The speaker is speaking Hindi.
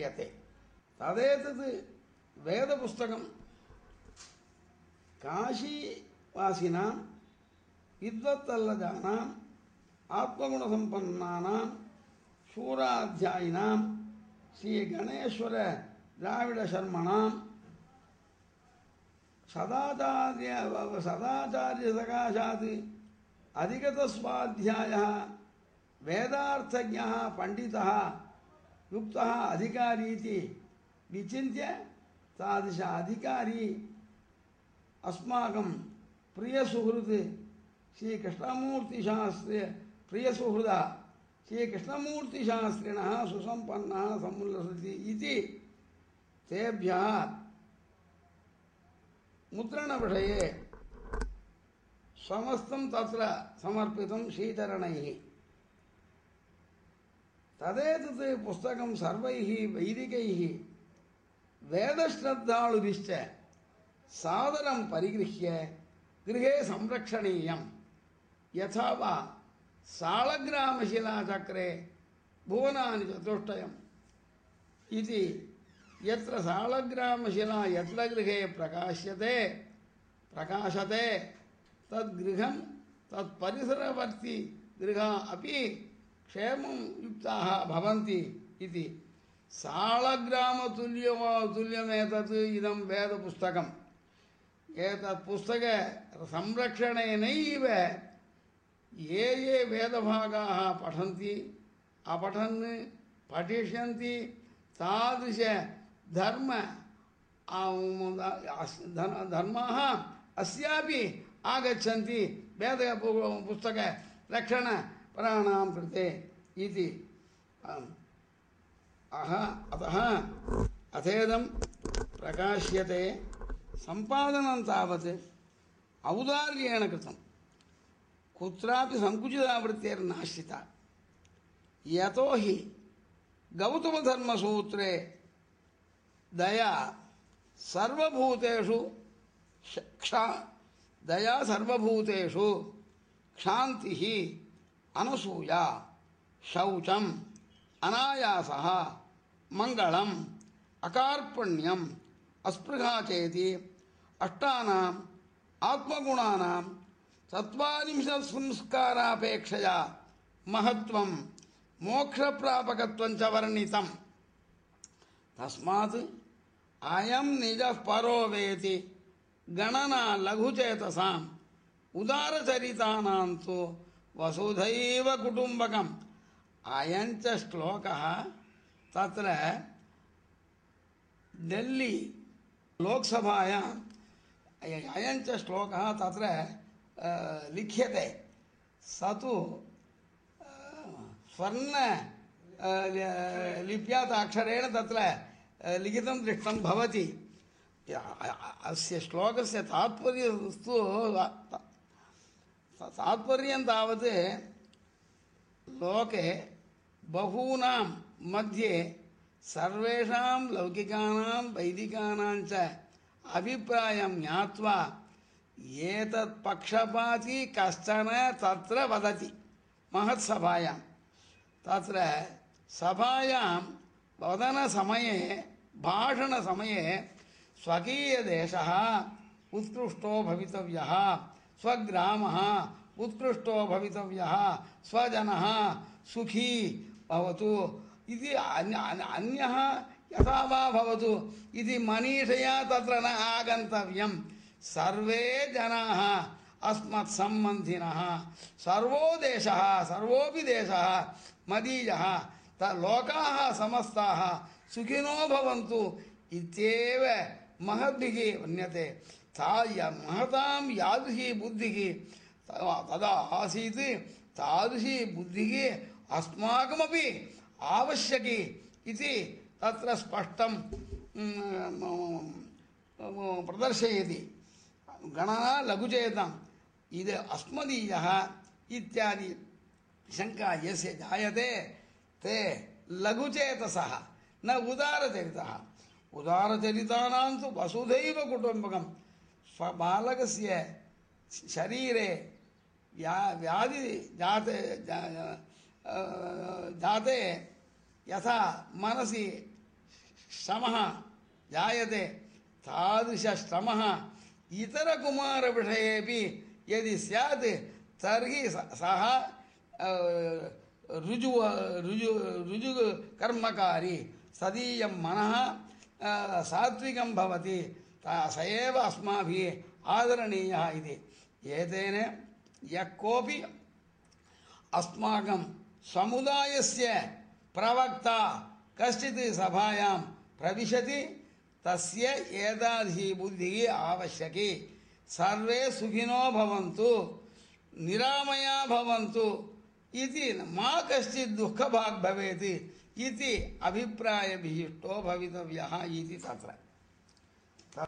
क्रियते तदेतत् वेदपुस्तकं काशीवासिनां विद्वत्तल्लजानाम् आत्मगुणसम्पन्नानां शूराध्यायिनां श्रीगणेश्वर द्राविडशर्मणां सदाचार्य सदाचार्यसकाशात् अधिगतस्वाध्यायः वेदार्थज्ञः पण्डितः युक्तः अधिकारी इति विचिन्त्य तादृश अधिकारी अस्माकं प्रियसुहृत् श्रीकृष्णमूर्तिशास्त्रि प्रियसुहृदा श्रीकृष्णमूर्तिशास्त्रिणः सुसम्पन्नः समुल्लसति तेभ्यः मुद्रणविषये समस्तं तत्र समर्पितं తదేతత్ పుస్తకం సర్వై వైదికై వేదశ్రద్ధాళుభిశ్చ సాదరం పరిగృహ్య గృహే సంరక్షణీయం. యథావా సాళగ్రామశిలాచక్రే భువనాన్ని చతుష్టయం. ఇది ఎత్ర సాళగ్రామశిలా ఎత్ర గృహే ప్రకాశ్యతే ప్రకాశతే తద్గృహం తత్పరిసరవర్తి గృహ అపి गृहा अपि क्षेमं युक्ताः भवन्ति इति साळग्रामतुल्य तुल्यमेतत् इदं वेदपुस्तकम् एतत् पुस्तकसंरक्षणेनैव ये ये वेदभागाः पठन्ति अपठन् पठिष्यन्ति तादृश धर्म धर्माः अस्यापि आगच्छन्ति वेद पुस्तकरक्षणपराणां कृते इति। अह, अतः अथेदं प्रकाश्यते सम्पादनं तावत् औदार्येण कृतं। कुत्रापि सङ्कुचितावृत्तिर्नाश्रिता यतो हि गौतमधर्मसूत्रे दया सर्वभूतेषुक्षा दया सर्वभूतेषु क्षान्तिः అనసూయ శౌచం అనాయాస మంగళం అకార్పణ్యం అస్పృహ చేతి అష్టానాం ఆత్మగుణానాం చత్వారింశ సంస్కారాపేక్షయా మహత్వం మోక్షప్రాపకత్వం చ వర్ణితం. తస్మాత్ అయం నిజ పరో వేతి గణనా లఘుచేతసాం ఉదారచరితానాంతో वसुधैव कुटुम्बकम्। अयञ्च श्लोकः तत्र डेल्ली लोकसभायाम् अयञ्च श्लोकः तत्र लिख्यते। स तु स्वर्ण लिप्यात् अक्षरेण तत्र लिखितं दृष्टं भवति। अस्य श्लोकस्य तात्पर्यस्तु तात्पर्यं तावत् लोके बहूनां मध्ये सर्वेषां लौकिकानां वैदिकानां च अभिप्रायं ज्ञात्वा एतत् पक्षपाती कश्चन तत्र वदति महत्सभायां तत्र सभायां वदनसमये भाषणसमये स्वकीयदेशः उत्कृष्टो भवितव्यः स्वग्रामः, उत्कृष्टो भवितव्यः, स्वजनः सुखी भवतु। इति अन्यः यथा वा भवतु। इति मनीषया तत्र न आगन्तव्यं सर्वे जनाः अस्मत्सम्बन्धिनः सर्वो देशः सर्वोऽपि देशः, मदीयः, त लोकाः समस्ताः सुखिनो भवन्तु। इत्येव महद्भिः वर्ण्यते ता महतां यादृशी बुद्धिः। तदा आसीत् तादृशी बुद्धिः अस्माकमपि आवश्यकी इति तत्र स्पष्टं प्रदर्शयति। गणना लघुचेताम्, इद अस्मदीयः इत्यादि शङ्का यस्य जायते, ते लघुचेतसः, न उदारचरितः। उदारचरितानां तु वसुधैव कुटुम्बकं स्वबालकस्य शरीरे, व्या व्याधि जाते जाते, यथा मनसि श्रमः जायते, तादृशश्रमः इतरकुमारविषयेपि यदि स्यात्, तर्हि स- सः ऋजु ऋजु ऋजु कर्मकारी सदीयं मनः सात्विकं भवति। स एव अस्माभिः आदरणीयः इति। एतेन यः कोऽपि अस्माकं समुदायस्य प्रवक्ता कश्चित् सभायां प्रविशति, तस्य एतादृशी बुद्धिः आवश्यकी। सर्वे सुखिनो भवन्तु, निरामया भवन्तु इति मा कश्चित् दुःखभाग् भवेत् इति अभिप्रायविशिष्टो भवितव्यः इति तत्र।